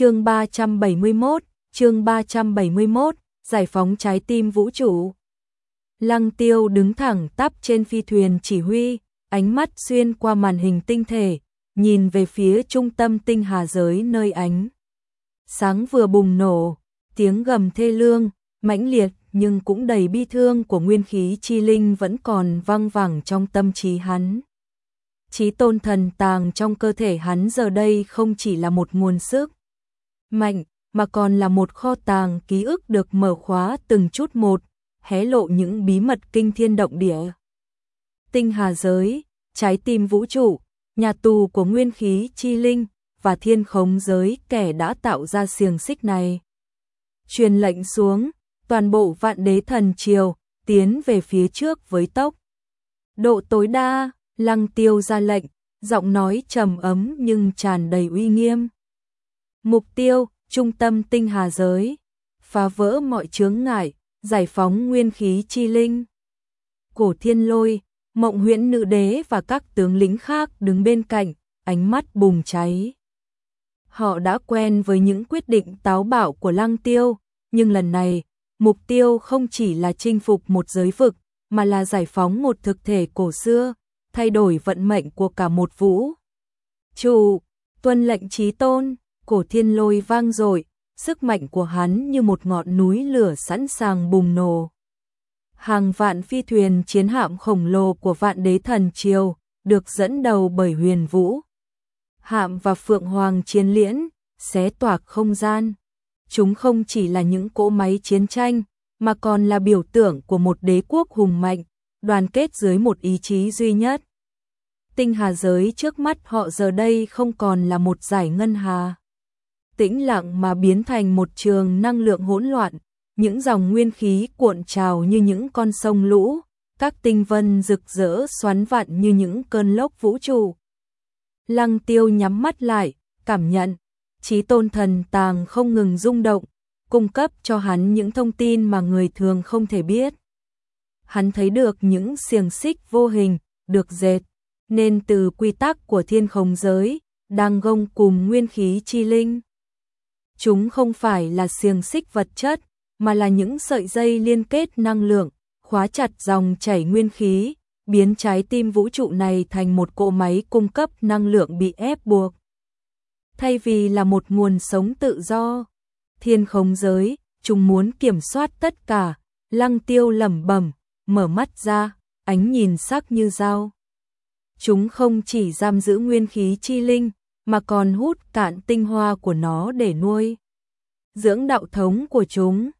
chương 371, chương 371, giải phóng trái tim vũ trụ. Lăng tiêu đứng thẳng tắp trên phi thuyền chỉ huy, ánh mắt xuyên qua màn hình tinh thể, nhìn về phía trung tâm tinh hà giới nơi ánh. Sáng vừa bùng nổ, tiếng gầm thê lương, mãnh liệt nhưng cũng đầy bi thương của nguyên khí chi linh vẫn còn vang vẳng trong tâm trí hắn. Chí tôn thần tàng trong cơ thể hắn giờ đây không chỉ là một nguồn sức mạnh, mà còn là một kho tàng ký ức được mở khóa từng chút một, hé lộ những bí mật kinh thiên động địa. Tinh hà giới, trái tim vũ trụ, nhà tù của nguyên khí chi linh và thiên khống giới kẻ đã tạo ra xiềng xích này. Truyền lệnh xuống, toàn bộ vạn đế thần triều tiến về phía trước với tốc. Độ tối đa, lăng tiêu ra lệnh, giọng nói trầm ấm nhưng tràn đầy uy nghiêm. Mục tiêu, trung tâm tinh hà giới, phá vỡ mọi chướng ngại, giải phóng nguyên khí chi linh. Cổ thiên lôi, mộng huyễn nữ đế và các tướng lính khác đứng bên cạnh, ánh mắt bùng cháy. Họ đã quen với những quyết định táo bạo của lăng tiêu, nhưng lần này, mục tiêu không chỉ là chinh phục một giới vực, mà là giải phóng một thực thể cổ xưa, thay đổi vận mệnh của cả một vũ. Chủ, tuân lệnh trí tôn, cổ thiên lôi vang dội, sức mạnh của hắn như một ngọn núi lửa sẵn sàng bùng nổ. Hàng vạn phi thuyền chiến hạm khổng lồ của vạn đế thần triều, được dẫn đầu bởi huyền vũ. Hạm và phượng hoàng chiến liễn, xé toạc không gian. Chúng không chỉ là những cỗ máy chiến tranh, mà còn là biểu tượng của một đế quốc hùng mạnh, đoàn kết dưới một ý chí duy nhất. Tinh hà giới trước mắt họ giờ đây không còn là một giải ngân hà tĩnh lặng mà biến thành một trường năng lượng hỗn loạn, những dòng nguyên khí cuộn trào như những con sông lũ, các tinh vân rực rỡ xoắn vặn như những cơn lốc vũ trụ. Lăng tiêu nhắm mắt lại, cảm nhận, trí tôn thần tàng không ngừng rung động, cung cấp cho hắn những thông tin mà người thường không thể biết. Hắn thấy được những xiềng xích vô hình, được dệt, nên từ quy tắc của thiên không giới, đang gông cùng nguyên khí chi linh. Chúng không phải là xiềng xích vật chất, mà là những sợi dây liên kết năng lượng, khóa chặt dòng chảy nguyên khí, biến trái tim vũ trụ này thành một cỗ máy cung cấp năng lượng bị ép buộc. Thay vì là một nguồn sống tự do, thiên không giới, chúng muốn kiểm soát tất cả, lăng tiêu lẩm bẩm, mở mắt ra, ánh nhìn sắc như dao. Chúng không chỉ giam giữ nguyên khí chi linh, mà còn hút cạn tinh hoa của nó để nuôi. Dưỡng đạo thống của chúng.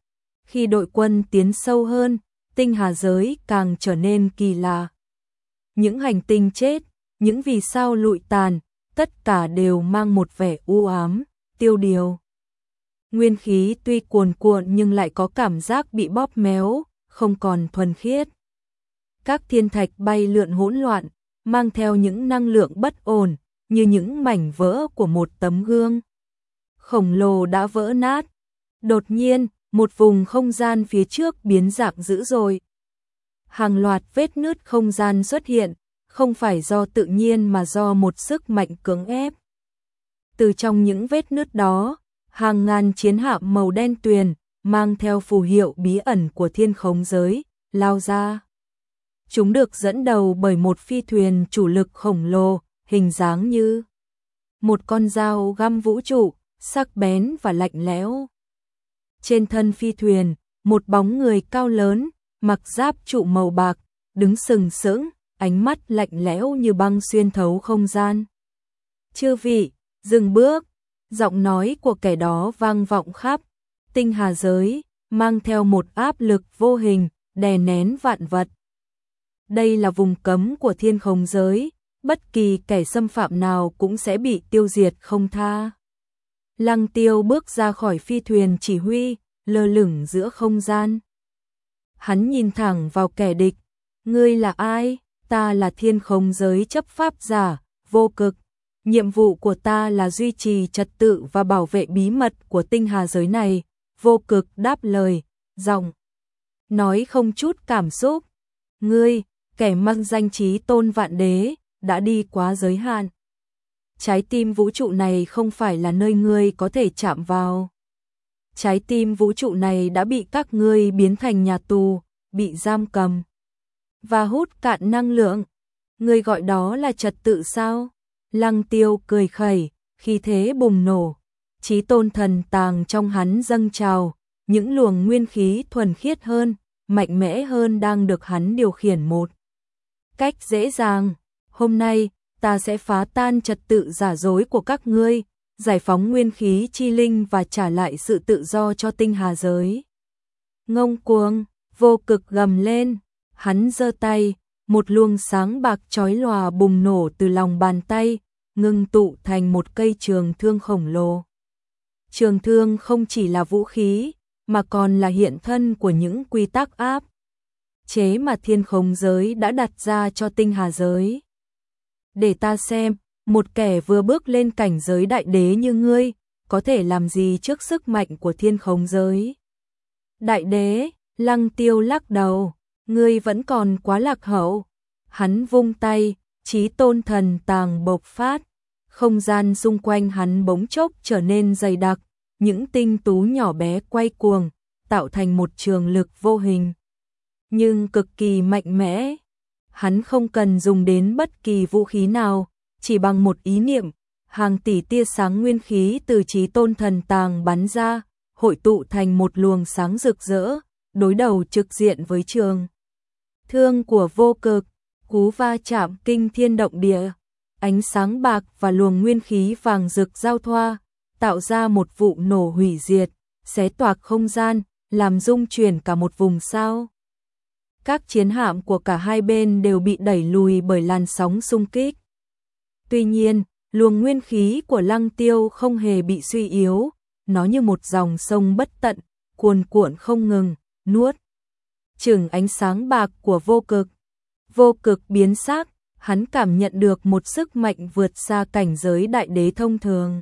Khi đội quân tiến sâu hơn, tinh hà giới càng trở nên kỳ lạ. Những hành tinh chết, những vì sao lụi tàn, tất cả đều mang một vẻ u ám, tiêu điều. Nguyên khí tuy cuồn cuộn nhưng lại có cảm giác bị bóp méo, không còn thuần khiết. Các thiên thạch bay lượn hỗn loạn, mang theo những năng lượng bất ổn, như những mảnh vỡ của một tấm gương. Khổng lồ đã vỡ nát. Đột nhiên, một vùng không gian phía trước biến dạng dữ dội. Hàng loạt vết nứt không gian xuất hiện, không phải do tự nhiên mà do một sức mạnh cưỡng ép. Từ trong những vết nứt đó, hàng ngàn chiến hạm màu đen tuyền, mang theo phù hiệu bí ẩn của thiên khống giới, lao ra. Chúng được dẫn đầu bởi một phi thuyền chủ lực khổng lồ, hình dáng như một con dao găm vũ trụ, sắc bén và lạnh lẽo. Trên thân phi thuyền, một bóng người cao lớn, mặc giáp trụ màu bạc, đứng sừng sững, ánh mắt lạnh lẽo như băng xuyên thấu không gian. Chư vị, dừng bước, giọng nói của kẻ đó vang vọng khắp, tinh hà giới, mang theo một áp lực vô hình, đè nén vạn vật. Đây là vùng cấm của thiên không giới, bất kỳ kẻ xâm phạm nào cũng sẽ bị tiêu diệt không tha. Lăng tiêu bước ra khỏi phi thuyền chỉ huy, lơ lửng giữa không gian. Hắn nhìn thẳng vào kẻ địch, ngươi là ai? Ta là thiên không giới chấp pháp giả, vô cực. Nhiệm vụ của ta là duy trì trật tự và bảo vệ bí mật của tinh hà giới này, vô cực đáp lời, giọng. Nói không chút cảm xúc. Ngươi, kẻ mang danh trí tôn vạn đế, đã đi quá giới hạn. trái tim vũ trụ này không phải là nơi ngươi có thể chạm vào. Trái tim vũ trụ này đã bị các ngươi biến thành nhà tù, bị giam cầm và hút cạn năng lượng. Ngươi gọi đó là trật tự sao? Lăng tiêu cười khẩy, khi thế bùng nổ, trí tôn thần tàng trong hắn dâng trào, những luồng nguyên khí thuần khiết hơn, mạnh mẽ hơn đang được hắn điều khiển một cách dễ dàng. Hôm nay, ta sẽ phá tan trật tự giả dối của các ngươi, giải phóng nguyên khí chi linh và trả lại sự tự do cho tinh hà giới. Ngông cuồng, vô cực gầm lên, hắn giơ tay, một luồng sáng bạc chói lòa bùng nổ từ lòng bàn tay, ngưng tụ thành một cây trường thương khổng lồ. Trường thương không chỉ là vũ khí, mà còn là hiện thân của những quy tắc áp chế mà thiên không giới đã đặt ra cho tinh hà giới. Để ta xem, một kẻ vừa bước lên cảnh giới đại đế như ngươi, có thể làm gì trước sức mạnh của thiên không giới. Đại đế, lăng tiêu lắc đầu, ngươi vẫn còn quá lạc hậu. Hắn vung tay, trí tôn thần tàng bộc phát, không gian xung quanh hắn bỗng chốc trở nên dày đặc, những tinh tú nhỏ bé quay cuồng, tạo thành một trường lực vô hình. Nhưng cực kỳ mạnh mẽ. Hắn không cần dùng đến bất kỳ vũ khí nào, chỉ bằng một ý niệm, hàng tỷ tia sáng nguyên khí từ trí tôn thần tàng bắn ra, hội tụ thành một luồng sáng rực rỡ, đối đầu trực diện với trường. Thương của vô cực, cú va chạm kinh thiên động địa, ánh sáng bạc và luồng nguyên khí vàng rực giao thoa, tạo ra một vụ nổ hủy diệt, xé toạc không gian, làm rung chuyển cả một vùng sao. Các chiến hạm của cả hai bên đều bị đẩy lùi bởi làn sóng xung kích. Tuy nhiên, luồng nguyên khí của lăng tiêu không hề bị suy yếu, nó như một dòng sông bất tận, cuồn cuộn không ngừng, nuốt. Chừng ánh sáng bạc của vô cực. Vô cực biến sắc, hắn cảm nhận được một sức mạnh vượt xa cảnh giới đại đế thông thường.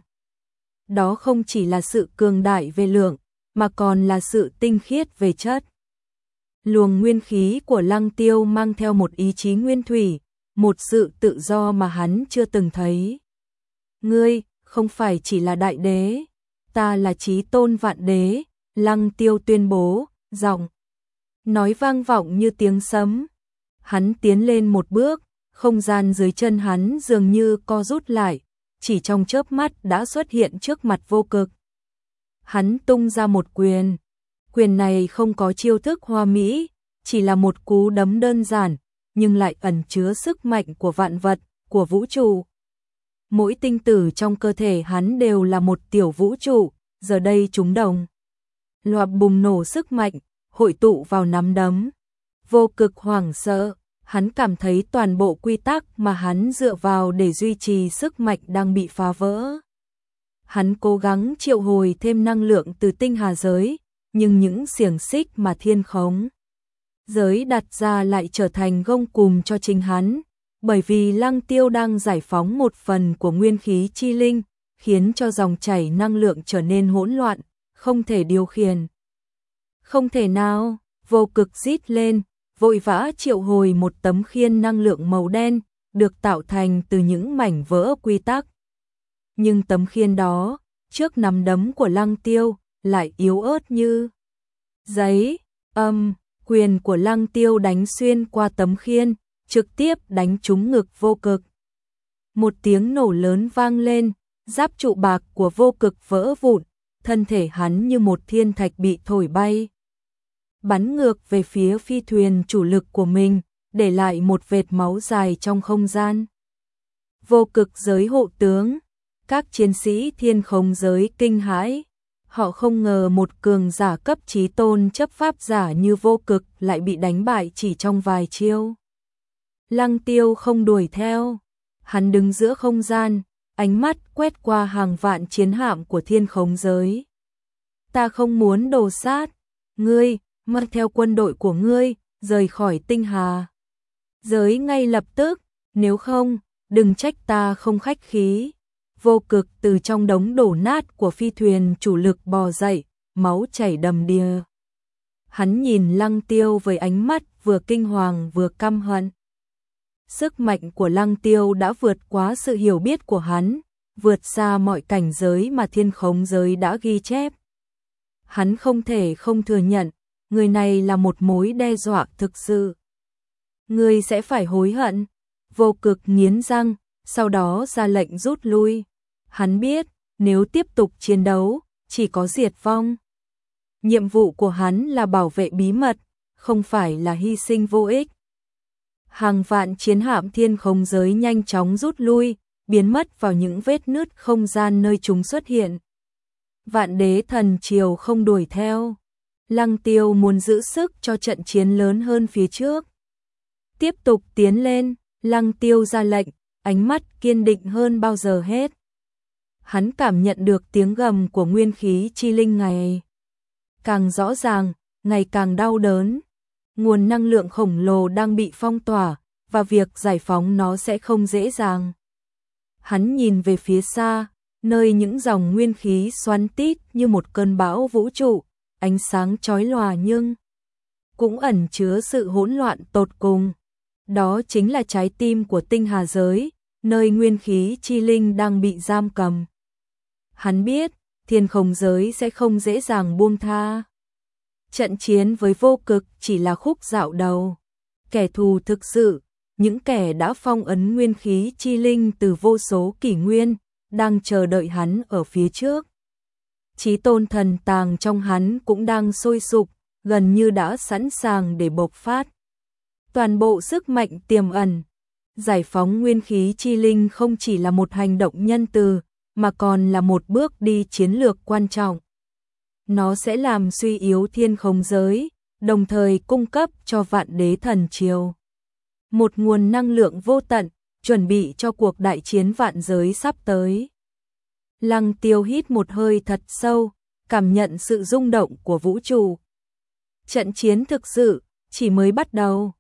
Đó không chỉ là sự cường đại về lượng, mà còn là sự tinh khiết về chất. Luồng nguyên khí của lăng tiêu mang theo một ý chí nguyên thủy, một sự tự do mà hắn chưa từng thấy. Ngươi, không phải chỉ là đại đế, ta là trí tôn vạn đế, lăng tiêu tuyên bố, giọng. Nói vang vọng như tiếng sấm. Hắn tiến lên một bước, không gian dưới chân hắn dường như co rút lại, chỉ trong chớp mắt đã xuất hiện trước mặt vô cực. Hắn tung ra một quyền. Quyền này không có chiêu thức hoa mỹ, chỉ là một cú đấm đơn giản, nhưng lại ẩn chứa sức mạnh của vạn vật, của vũ trụ. Mỗi tinh tử trong cơ thể hắn đều là một tiểu vũ trụ, giờ đây chúng đồng. Loạt bùng nổ sức mạnh, hội tụ vào nắm đấm. Vô cực hoảng sợ, hắn cảm thấy toàn bộ quy tắc mà hắn dựa vào để duy trì sức mạnh đang bị phá vỡ. Hắn cố gắng triệu hồi thêm năng lượng từ tinh hà giới, nhưng những xiềng xích mà thiên khống giới đặt ra lại trở thành gông cùm cho chính hắn, bởi vì lăng tiêu đang giải phóng một phần của nguyên khí chi linh, khiến cho dòng chảy năng lượng trở nên hỗn loạn, không thể điều khiển. Không thể nào, vô cực rít lên, vội vã triệu hồi một tấm khiên năng lượng màu đen, được tạo thành từ những mảnh vỡ quy tắc. Nhưng tấm khiên đó, trước nắm đấm của lăng tiêu, lại yếu ớt như giấy, âm, quyền của lăng tiêu đánh xuyên qua tấm khiên, trực tiếp đánh trúng ngực vô cực. Một tiếng nổ lớn vang lên, giáp trụ bạc của vô cực vỡ vụn, thân thể hắn như một thiên thạch bị thổi bay. Bắn ngược về phía phi thuyền chủ lực của mình, để lại một vệt máu dài trong không gian. Vô cực giới hộ tướng, các chiến sĩ thiên không giới kinh hãi. Họ không ngờ một cường giả cấp trí tôn chấp pháp giả như vô cực lại bị đánh bại chỉ trong vài chiêu. Lăng tiêu không đuổi theo. Hắn đứng giữa không gian, ánh mắt quét qua hàng vạn chiến hạm của thiên khống giới. Ta không muốn đồ sát. Ngươi, mang theo quân đội của ngươi, rời khỏi tinh hà. Giới ngay lập tức, nếu không, đừng trách ta không khách khí. Vô cực từ trong đống đổ nát của phi thuyền chủ lực bò dậy, máu chảy đầm đìa. Hắn nhìn lăng tiêu với ánh mắt vừa kinh hoàng vừa căm hận. Sức mạnh của lăng tiêu đã vượt quá sự hiểu biết của hắn, vượt xa mọi cảnh giới mà thiên khống giới đã ghi chép. Hắn không thể không thừa nhận, người này là một mối đe dọa thực sự. Người sẽ phải hối hận, vô cực nghiến răng, sau đó ra lệnh rút lui. Hắn biết, nếu tiếp tục chiến đấu, chỉ có diệt vong. Nhiệm vụ của hắn là bảo vệ bí mật, không phải là hy sinh vô ích. Hàng vạn chiến hạm thiên không giới nhanh chóng rút lui, biến mất vào những vết nứt không gian nơi chúng xuất hiện. Vạn đế thần triều không đuổi theo. Lăng tiêu muốn giữ sức cho trận chiến lớn hơn phía trước. Tiếp tục tiến lên, lăng tiêu ra lệnh, ánh mắt kiên định hơn bao giờ hết. Hắn cảm nhận được tiếng gầm của nguyên khí chi linh ngày càng rõ ràng, ngày càng đau đớn. Nguồn năng lượng khổng lồ đang bị phong tỏa, và việc giải phóng nó sẽ không dễ dàng. Hắn nhìn về phía xa, nơi những dòng nguyên khí xoắn tít như một cơn bão vũ trụ, ánh sáng chói lòa nhưng cũng ẩn chứa sự hỗn loạn tột cùng. Đó chính là trái tim của tinh hà giới, nơi nguyên khí chi linh đang bị giam cầm. Hắn biết, thiên không giới sẽ không dễ dàng buông tha. Trận chiến với vô cực chỉ là khúc dạo đầu. Kẻ thù thực sự, những kẻ đã phong ấn nguyên khí chi linh từ vô số kỷ nguyên, đang chờ đợi hắn ở phía trước. Chí tôn thần tàng trong hắn cũng đang sôi sục, gần như đã sẵn sàng để bộc phát. Toàn bộ sức mạnh tiềm ẩn, giải phóng nguyên khí chi linh không chỉ là một hành động nhân từ, mà còn là một bước đi chiến lược quan trọng. Nó sẽ làm suy yếu thiên không giới, đồng thời cung cấp cho vạn đế thần triều. Một nguồn năng lượng vô tận, chuẩn bị cho cuộc đại chiến vạn giới sắp tới. Lăng tiêu hít một hơi thật sâu, cảm nhận sự rung động của vũ trụ. Trận chiến thực sự, chỉ mới bắt đầu.